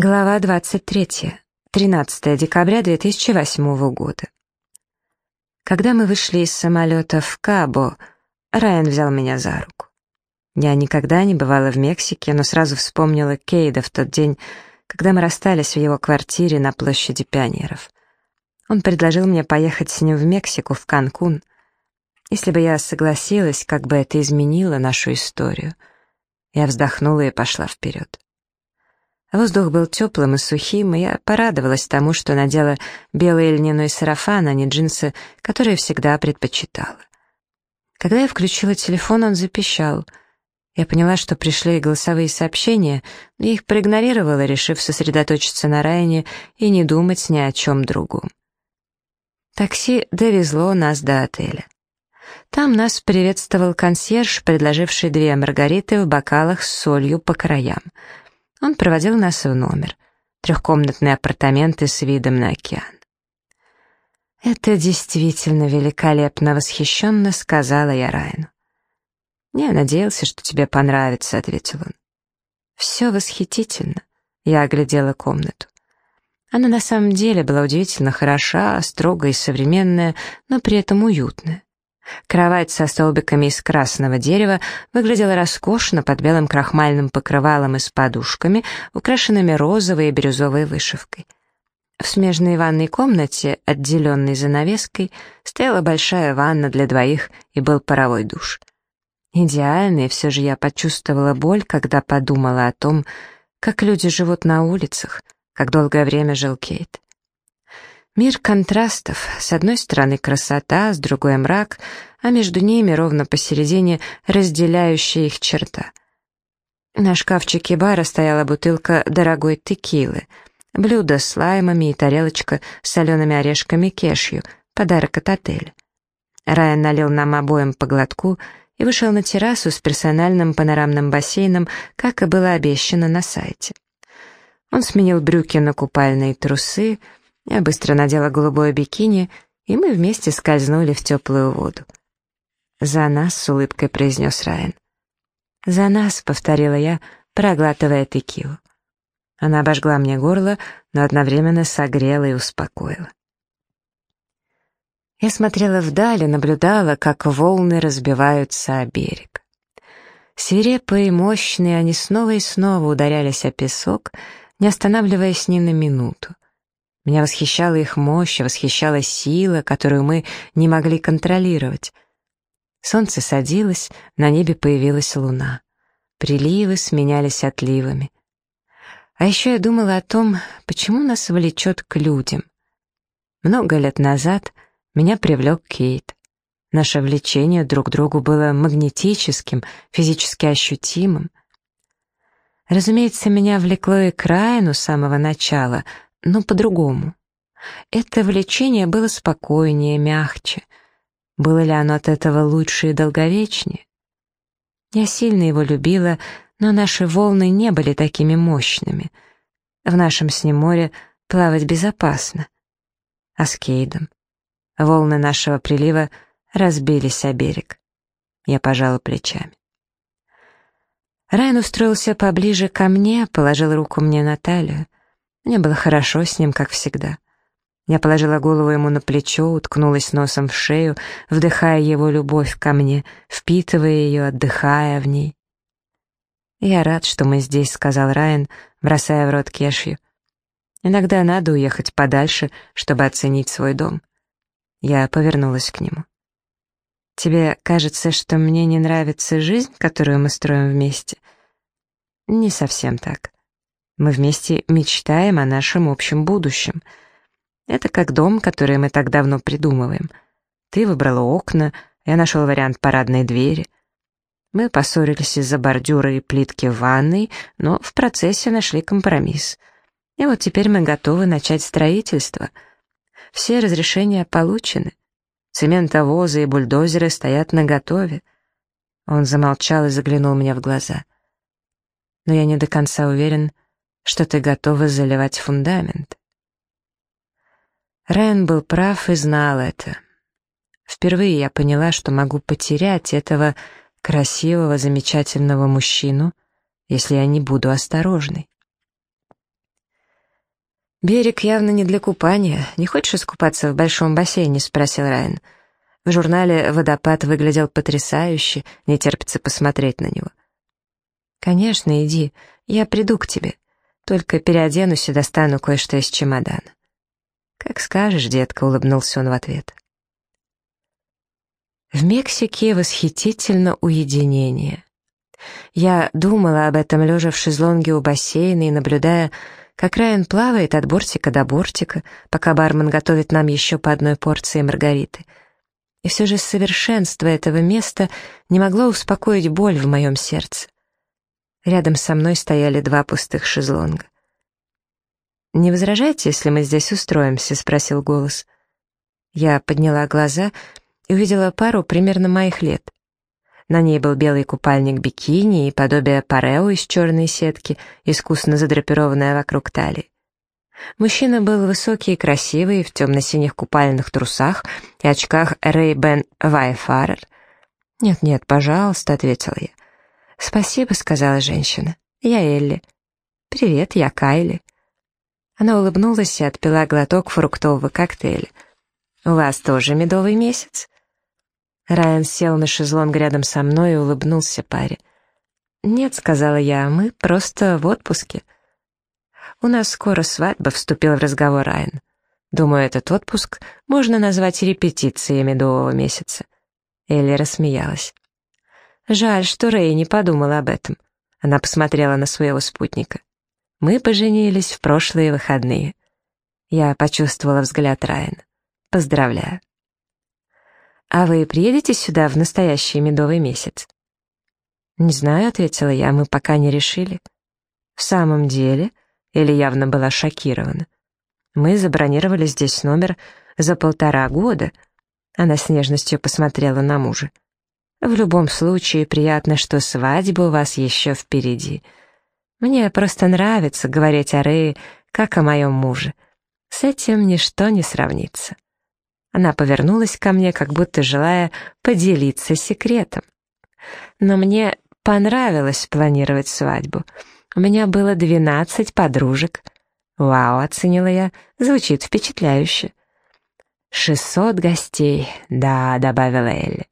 Глава 23. 13 декабря 2008 года. Когда мы вышли из самолета в Кабо, Райан взял меня за руку. Я никогда не бывала в Мексике, но сразу вспомнила Кейда в тот день, когда мы расстались в его квартире на площади пионеров. Он предложил мне поехать с ним в Мексику, в Канкун. Если бы я согласилась, как бы это изменило нашу историю. Я вздохнула и пошла вперед. Воздух был теплым и сухим, и я порадовалась тому, что надела белый льняной сарафан, а не джинсы, которые всегда предпочитала. Когда я включила телефон, он запищал. Я поняла, что пришли голосовые сообщения, но их проигнорировала, решив сосредоточиться на Райане и не думать ни о чем другом. Такси довезло нас до отеля. Там нас приветствовал консьерж, предложивший две маргариты в бокалах с солью по краям — он проводил нас в номер. Трехкомнатные апартаменты с видом на океан. «Это действительно великолепно восхищенно», — сказала я Райну. «Я надеялся, что тебе понравится», — ответил он. «Все восхитительно», — я оглядела комнату. Она на самом деле была удивительно хороша, строгая и современная, но при этом уютная. Кровать со столбиками из красного дерева выглядела роскошно под белым крахмальным покрывалом и с подушками, украшенными розовой и бирюзовой вышивкой. В смежной ванной комнате, отделенной занавеской, стояла большая ванна для двоих и был паровой душ. Идеально, все же я почувствовала боль, когда подумала о том, как люди живут на улицах, как долгое время жил Кейт. Мир контрастов. С одной стороны красота, с другой мрак, а между ними ровно посередине разделяющая их черта. На шкафчике бара стояла бутылка дорогой текилы, блюдо с лаймами и тарелочка с солеными орешками кешью, подарок от отеля. Райан налил нам обоим по глотку и вышел на террасу с персональным панорамным бассейном, как и было обещано на сайте. Он сменил брюки на купальные трусы, я быстро надела голубое бикини, и мы вместе скользнули в теплую воду. «За нас», — с улыбкой произнес Райан. «За нас», — повторила я, проглатывая текилу. Она обожгла мне горло, но одновременно согрела и успокоила. Я смотрела вдаль и наблюдала, как волны разбиваются о берег. Свирепые и мощные они снова и снова ударялись о песок, не останавливаясь ни на минуту. Меня восхищала их мощь, восхищала сила, которую мы не могли контролировать. Солнце садилось, на небе появилась луна. Приливы сменялись отливами. А еще я думала о том, почему нас влечет к людям. Много лет назад меня привлек Кейт. Наше влечение друг к другу было магнетическим, физически ощутимым. Разумеется, меня влекло и к Райану с самого начала — но по-другому. Это влечение было спокойнее, мягче. Было ли оно от этого лучше и долговечнее? Я сильно его любила, но наши волны не были такими мощными. В нашем с ним море плавать безопасно. А с Кейдом? Волны нашего прилива разбились о берег. Я пожала плечами. Райан устроился поближе ко мне, положил руку мне на талию. Мне было хорошо с ним, как всегда. Я положила голову ему на плечо, уткнулась носом в шею, вдыхая его любовь ко мне, впитывая ее, отдыхая в ней. «Я рад, что мы здесь», — сказал Райан, бросая в рот кешью. «Иногда надо уехать подальше, чтобы оценить свой дом». Я повернулась к нему. «Тебе кажется, что мне не нравится жизнь, которую мы строим вместе?» «Не совсем так. Мы вместе мечтаем о нашем общем будущем. Это как дом, который мы так давно придумываем. Ты выбрала окна, я нашел вариант парадной двери. Мы поссорились из-за бордюра и плитки в ванной, но в процессе нашли компромисс. И вот теперь мы готовы начать строительство. Все разрешения получены. Цементовозы и бульдозеры стоят наготове. Он замолчал и заглянул мне в глаза. Но я не до конца уверен, что ты готова заливать фундамент. Райан был прав и знал это. Впервые я поняла, что могу потерять этого красивого, замечательного мужчину, если я не буду осторожной. «Берег явно не для купания. Не хочешь искупаться в большом бассейне?» — спросил Райан. В журнале водопад выглядел потрясающе, не терпится посмотреть на него. «Конечно, иди, я приду к тебе. Только переоденусь и достану кое-что из чемодана». «Как скажешь, детка», — улыбнулся он в ответ. В Мексике восхитительно уединение. Я думала об этом, лежа в шезлонге у бассейна и наблюдая, как Райан плавает от бортика до бортика, пока бармен готовит нам еще по одной порции маргариты. И все же совершенство этого места не могло успокоить боль в моем сердце. Рядом со мной стояли два пустых шезлонга. «Не возражайте, если мы здесь устроимся?» — спросил голос. Я подняла глаза и увидела пару примерно моих лет. На ней был белый купальник бикини и подобие парео из черной сетки, искусно задрапированное вокруг талии. Мужчина был высокий и красивый, в темно-синих купальных трусах и очках Ray-Ban Wayfarer. «Нет-нет, пожалуйста», — ответила я. «Спасибо», — сказала женщина. «Я Элли». «Привет, я Кайли». Она улыбнулась и отпила глоток фруктового коктейля. «У вас тоже медовый месяц?» Райан сел на шезлонг рядом со мной и улыбнулся паре. «Нет», — сказала я, — «мы просто в отпуске». «У нас скоро свадьба», — вступил в разговор Райан. «Думаю, этот отпуск можно назвать репетицией медового месяца». Элли рассмеялась. «Жаль, что Рэй не подумала об этом». Она посмотрела на своего спутника. «Мы поженились в прошлые выходные». Я почувствовала взгляд Райана. «Поздравляю». «А вы приедете сюда в настоящий медовый месяц?» «Не знаю», — ответила я, — «мы пока не решили». «В самом деле?» — Или явно была шокирована. «Мы забронировали здесь номер за полтора года». Она с нежностью посмотрела на мужа. «В любом случае, приятно, что свадьба у вас еще впереди. Мне просто нравится говорить о Рее, как о моем муже. С этим ничто не сравнится». Она повернулась ко мне, как будто желая поделиться секретом. Но мне понравилось планировать свадьбу. У меня было двенадцать подружек. «Вау», — оценила я, — звучит впечатляюще. «Шестьсот гостей», — да, — добавила Элли.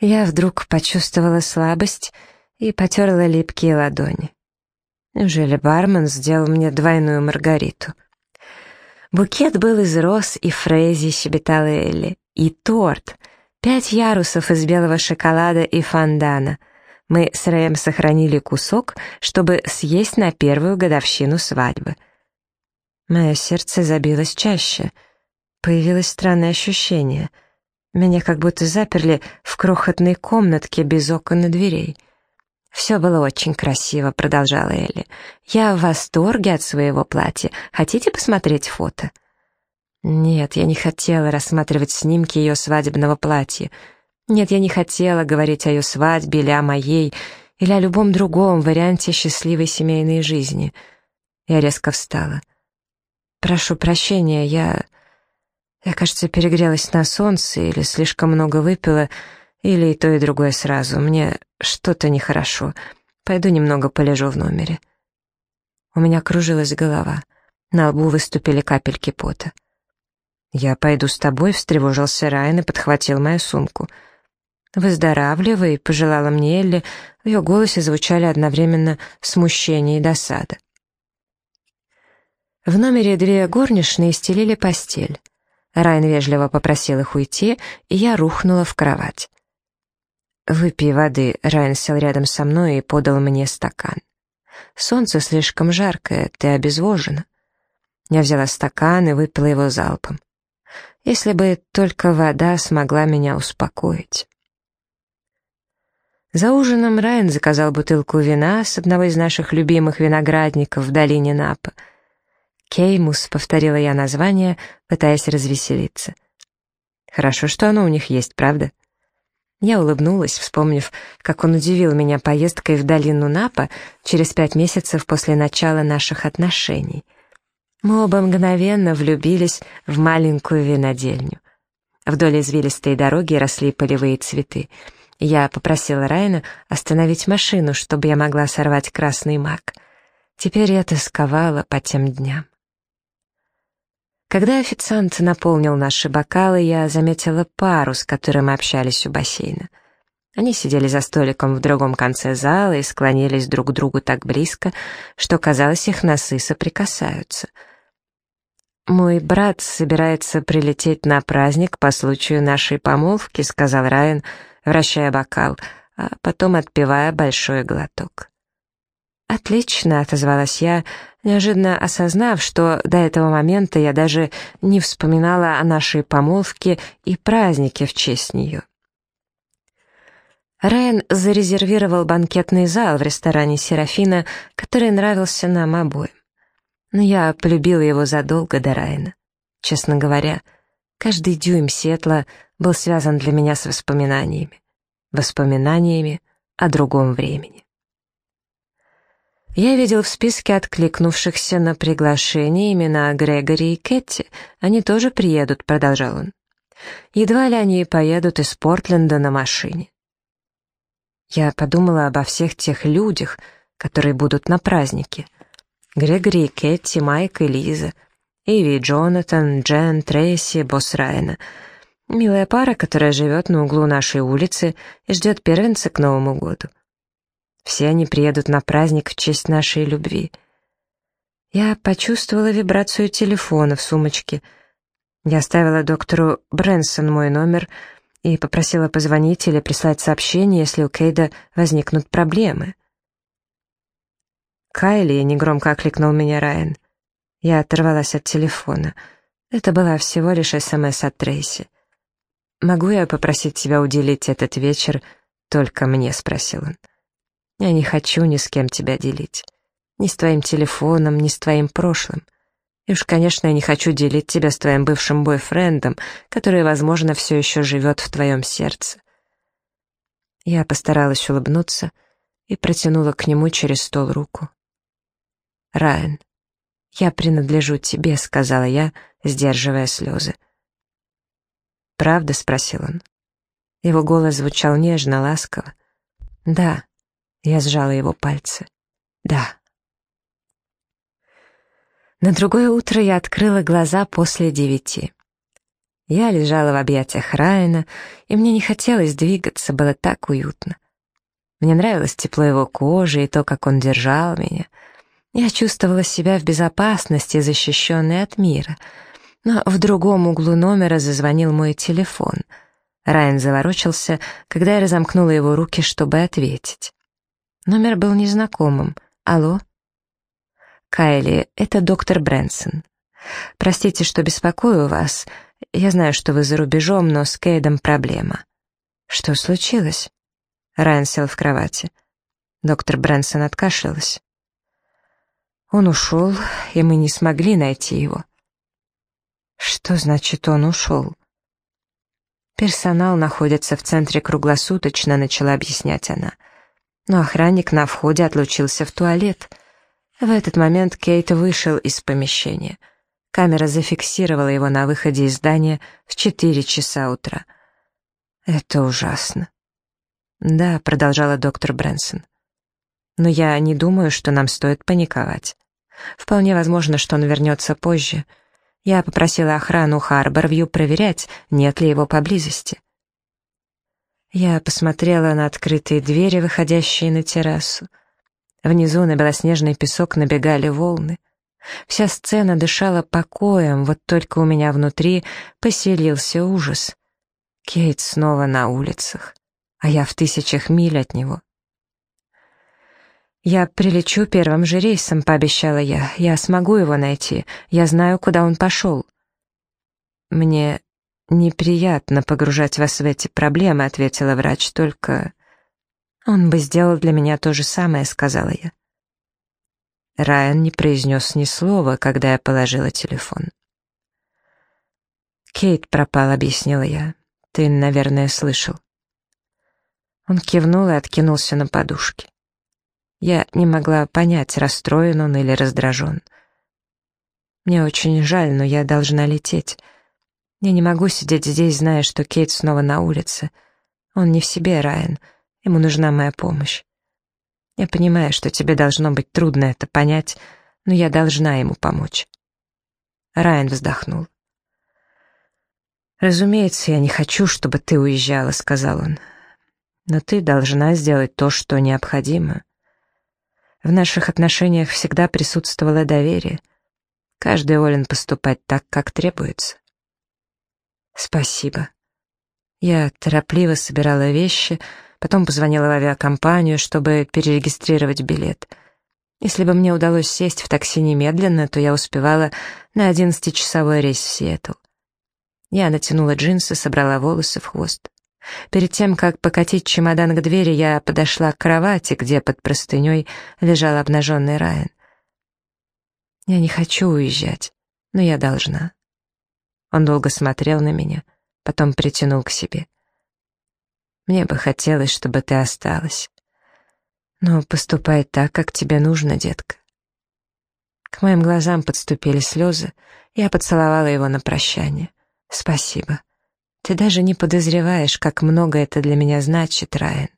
Я вдруг почувствовала слабость и потерла липкие ладони. Неужели бармен сделал мне двойную маргариту? Букет был из роз и фрези, щебетала Элли. И торт. Пять ярусов из белого шоколада и фондана. Мы с Рэем сохранили кусок, чтобы съесть на первую годовщину свадьбы. Мое сердце забилось чаще. Появилось странное ощущение. Меня как будто заперли в крохотной комнатке без окон и дверей. «Все было очень красиво», — продолжала Элли. «Я в восторге от своего платья. Хотите посмотреть фото?» Нет, я не хотела рассматривать снимки ее свадебного платья. Нет, я не хотела говорить о ее свадьбе или о моей, или о любом другом варианте счастливой семейной жизни. Я резко встала. «Прошу прощения, я... Я, кажется, перегрелась на солнце или слишком много выпила, или и то, и другое сразу. Мне что-то нехорошо. Пойду немного полежу в номере. У меня кружилась голова. На лбу выступили капельки пота. «Я пойду с тобой», — встревожился Райан и подхватил мою сумку. «Выздоравливай», — пожелала мне Элли. В ее голосе звучали одновременно смущение и досада. В номере две горничные стелили постель. Райан вежливо попросил их уйти, и я рухнула в кровать. «Выпей воды», — Райан сел рядом со мной и подал мне стакан. «Солнце слишком жаркое, ты обезвожена». Я взяла стакан и выпила его залпом. Если бы только вода смогла меня успокоить. За ужином Райан заказал бутылку вина с одного из наших любимых виноградников в долине Напа. «Кеймус», — повторила я название, пытаясь развеселиться. «Хорошо, что оно у них есть, правда?» Я улыбнулась, вспомнив, как он удивил меня поездкой в долину Напа через пять месяцев после начала наших отношений. Мы оба мгновенно влюбились в маленькую винодельню. Вдоль извилистой дороги росли полевые цветы. Я попросила Райана остановить машину, чтобы я могла сорвать красный мак. Теперь я тосковала по тем дням. Когда официант наполнил наши бокалы, я заметила пару, с которой мы общались у бассейна. Они сидели за столиком в другом конце зала и склонились друг к другу так близко, что, казалось, их носы соприкасаются. «Мой брат собирается прилететь на праздник по случаю нашей помолвки», — сказал Райан, вращая бокал, а потом отпивая большой глоток. «Отлично», — отозвалась я, неожиданно осознав, что до этого момента я даже не вспоминала о нашей помолвке и празднике в честь нее. Райан зарезервировал банкетный зал в ресторане «Серафина», который нравился нам обоим. Но я полюбила его задолго до Райана. Честно говоря, каждый дюйм Сетла был связан для меня с воспоминаниями. Воспоминаниями о другом времени. Я видел в списке откликнувшихся на приглашение имена Грегори и Кэти. Они тоже приедут, продолжал он. Едва ли они поедут из Портленда на машине. Я подумала обо всех тех людях, которые будут на празднике. Грегори и Кэти, Майк и Лиза, Иви Джонатан, Джен, Трейси, босс Райана. Милая пара, которая живет на углу нашей улицы и ждет первенца к Новому году. Все они приедут на праздник в честь нашей любви. Я почувствовала вибрацию телефона в сумочке. Я оставила доктору Брэнсон мой номер и попросила позвонить или прислать сообщение, если у Кейда возникнут проблемы. «Кайли», — негромко окликнул меня Райан. Я оторвалась от телефона. Это была всего лишь СМС от Трейси. «Могу я попросить тебя уделить этот вечер только мне?» — спросил он. Я не хочу ни с кем тебя делить. Ни с твоим телефоном, ни с твоим прошлым. И уж, конечно, я не хочу делить тебя с твоим бывшим бойфрендом, который, возможно, все еще живет в твоем сердце. Я постаралась улыбнуться и протянула к нему через стол руку. «Райан, я принадлежу тебе», — сказала я, сдерживая слезы. «Правда?» — спросил он. Его голос звучал нежно, ласково. «Да, я сжала его пальцы. «Да». На другое утро я открыла глаза после девяти. Я лежала в объятиях Райана, и мне не хотелось двигаться, было так уютно. Мне нравилось тепло его кожи и то, как он держал меня. Я чувствовала себя в безопасности, защищенной от мира. Но в другом углу номера зазвонил мой телефон. Райан заворочился, когда я разомкнула его руки, чтобы ответить. Номер был незнакомым. Алло? Кайли, это доктор Брэнсон. Простите, что беспокою вас. Я знаю, что вы за рубежом, но с Кейдом проблема. Что случилось? Райан сел в кровати. Доктор Брэнсон откашлялась. Он ушел, и мы не смогли найти его. Что значит он ушел? Персонал находится в центре круглосуточно, начала объяснять она но охранник на входе отлучился в туалет. В этот момент Кейт вышел из помещения. Камера зафиксировала его на выходе из здания в 4 часа утра. «Это ужасно». «Да», — продолжала доктор Брэнсон. «Но я не думаю, что нам стоит паниковать. Вполне возможно, что он вернется позже. Я попросила охрану Харборвью проверять, нет ли его поблизости. Я посмотрела на открытые двери, выходящие на террасу. Внизу на белоснежный песок набегали волны. Вся сцена дышала покоем, вот только у меня внутри поселился ужас. Кейт снова на улицах, а я в тысячах миль от него. «Я прилечу первым же рейсом», — пообещала я. «Я смогу его найти. Я знаю, куда он пошел». Мне «Неприятно погружать вас в эти проблемы», — ответила врач, — «только...» «Он бы сделал для меня то же самое», — сказала я. Райан не произнес ни слова, когда я положила телефон. «Кейт пропал», — объяснила я. «Ты, наверное, слышал». Он кивнул и откинулся на подушке. Я не могла понять, расстроен он или раздражен. «Мне очень жаль, но я должна лететь». Я не могу сидеть здесь, зная, что Кейт снова на улице. Он не в себе, Райан. Ему нужна моя помощь. Я понимаю, что тебе должно быть трудно это понять, но я должна ему помочь». Райан вздохнул. «Разумеется, я не хочу, чтобы ты уезжала», — сказал он. «Но ты должна сделать то, что необходимо. В наших отношениях всегда присутствовало доверие. Каждый волен поступать так, как требуется». «Спасибо». Я торопливо собирала вещи, потом позвонила в авиакомпанию, чтобы перерегистрировать билет. Если бы мне удалось сесть в такси немедленно, то я успевала на одиннадцатичасовой рейс в Сиэтл. Я натянула джинсы, собрала волосы в хвост. Перед тем, как покатить чемодан к двери, я подошла к кровати, где под простыней лежал обнаженный Райан. Я не хочу уезжать, но я должна. Он долго смотрел на меня, потом притянул к себе. Мне бы хотелось, чтобы ты осталась. Но поступай так, как тебе нужно, детка. К моим глазам подступили слезы, я поцеловала его на прощание. «Спасибо. Ты даже не подозреваешь, как много это для меня значит, Райан.